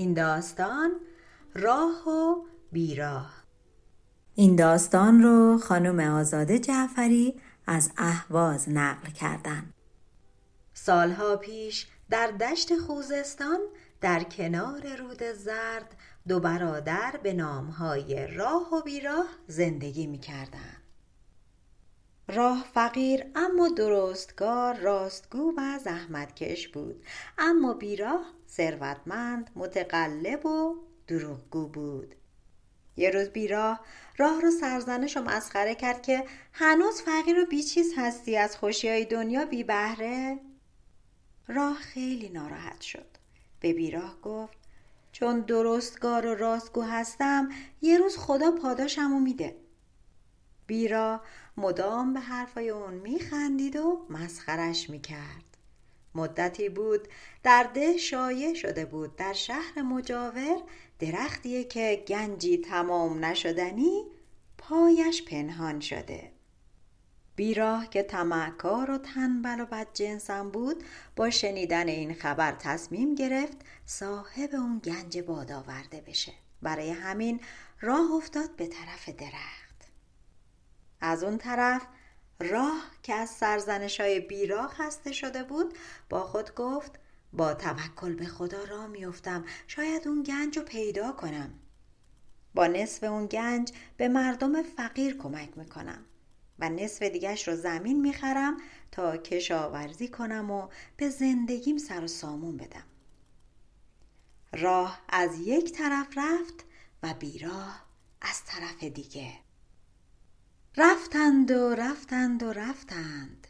این داستان راه و بیراه این داستان رو خانم آزاده جعفری از اهواز نقل کردن سالها پیش در دشت خوزستان در کنار رود زرد دو برادر به نامهای راه و بیراه زندگی می کردن. راه فقیر اما درستگار راستگو و زحمتکش بود. اما بیراه ثروتمند متقلب و دروغگو بود. یه روز بیراه راه رو سرزنش و مسخره کرد که هنوز فقیر و بیچیز هستی از خوشی های دنیا بی بهره. راه خیلی ناراحت شد. به بیراه گفت چون درستگار و راستگو هستم یه روز خدا پاداشمو میده. بیراه مدام به حرفای اون میخندید و مسخرش می‌کرد. مدتی بود در ده شایع شده بود. در شهر مجاور درختیه که گنجی تمام نشدنی پایش پنهان شده. بیراه که تمعکار و تنبل و بد جنسم بود با شنیدن این خبر تصمیم گرفت صاحب اون گنج باد آورده بشه. برای همین راه افتاد به طرف درخت. از اون طرف راه که از سرزنش های بیراه خسته شده بود با خود گفت با توکل به خدا را میافتم شاید اون گنج رو پیدا کنم. با نصف اون گنج به مردم فقیر کمک می‌کنم و نصف دیگش رو زمین می‌خرم تا کشاورزی کنم و به زندگیم سر و سامون بدم. راه از یک طرف رفت و بیراه از طرف دیگه. رفتند و رفتند و رفتند.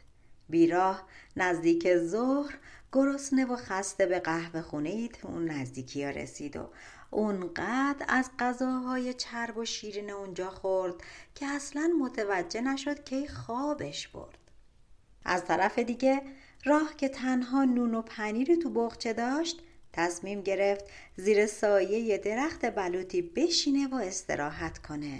بیراه نزدیک ظهر گرسنه و خسته به قهوه خونه ای تو اون نزدیکی ها رسید و اونقدر از غذاهای چرب و شیرین اونجا خورد که اصلا متوجه نشد که خوابش برد. از طرف دیگه راه که تنها نون و پنیر تو بخچه داشت تصمیم گرفت زیر سایه درخت بلوطی بشینه و استراحت کنه.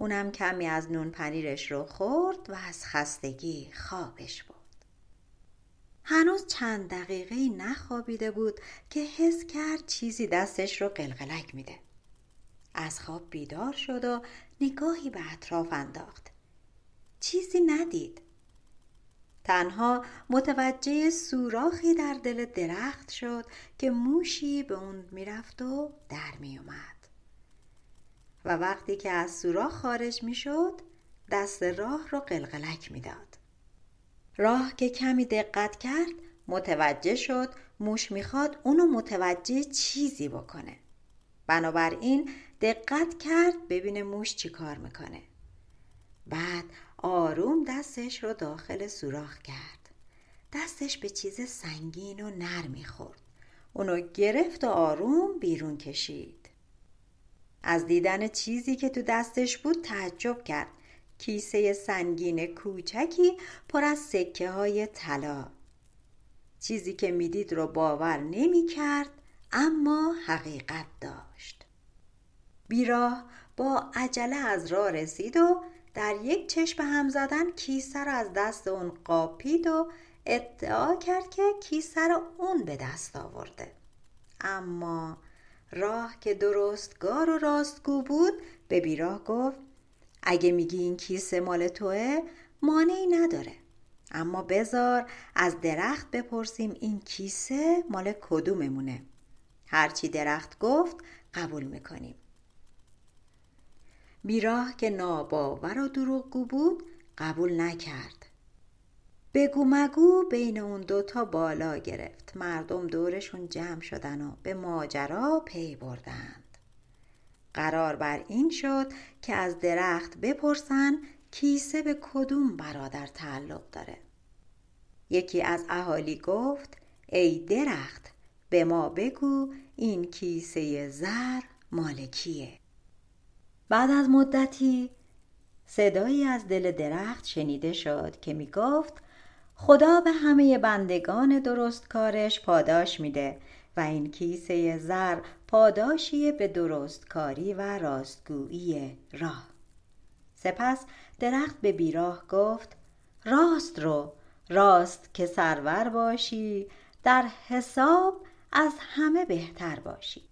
اونم کمی از نون پنیرش رو خورد و از خستگی خوابش برد. هنوز چند دقیقه نخوابیده بود که حس کرد چیزی دستش رو قلقلک میده. از خواب بیدار شد و نگاهی به اطراف انداخت. چیزی ندید. تنها متوجه سوراخی در دل درخت شد که موشی به اون می‌رفت و در میومد و وقتی که از سوراخ خارج می‌شد دست راه رو قلقلک می‌داد. راه که کمی دقت کرد متوجه شد موش می‌خواد اونو متوجه چیزی بکنه. بنابراین دقت کرد ببینه موش چی کار می‌کنه. بعد آروم دستش رو داخل سوراخ کرد. دستش به چیز سنگین و نرمی می‌خورد اونو گرفت و آروم بیرون کشید. از دیدن چیزی که تو دستش بود تعجب کرد. کیسه سنگین کوچکی پر از سکه های طلا. چیزی که می‌دید رو باور نمی کرد اما حقیقت داشت. بیراه با عجله از راه رسید و در یک چشم هم زدن کیسه رو از دست اون قاپید و ادعا کرد که کیسه رو اون به دست آورده. اما راه که درستگار و راستگو بود به بیراه گفت اگه میگی این کیسه مال توه مانعی نداره. اما بزار از درخت بپرسیم این کیسه مال کدوممونه. هرچی درخت گفت قبول می‌کنیم. بیراه که ناباور و دروغگو بود قبول نکرد. بگو مگو بین اون دوتا بالا گرفت. مردم دورشون جمع شدن و به ماجرا پی بردند. قرار بر این شد که از درخت بپرسن کیسه به کدوم برادر تعلق داره. یکی از اهالی گفت ای درخت به ما بگو این کیسه زر مالکیه. بعد از مدتی صدایی از دل درخت شنیده شد که می گفت خدا به همه بندگان درست کارش پاداش میده و این کیسه زر پاداشی به درستکاری و راستگویی راه. سپس درخت به بیراه گفت راست رو راست که سرور باشی در حساب از همه بهتر باشی.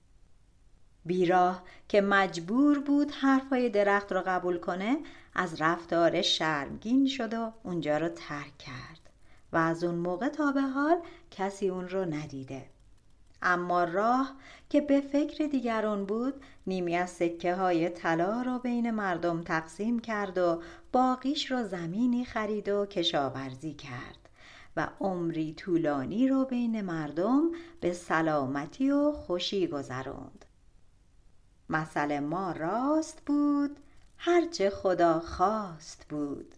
بیراه که مجبور بود حرفای درخت رو قبول کنه از رفتار شرمگین شد و اونجا رو ترک کرد. و از اون موقع تا به حال کسی اون رو ندیده. اما راه که به فکر دیگران بود نیمی از سکه های طلا رو بین مردم تقسیم کرد و باقیش رو زمینی خرید و کشاورزی کرد و عمری طولانی رو بین مردم به سلامتی و خوشی گذراند مثل ما راست بود هرچه خدا خواست بود.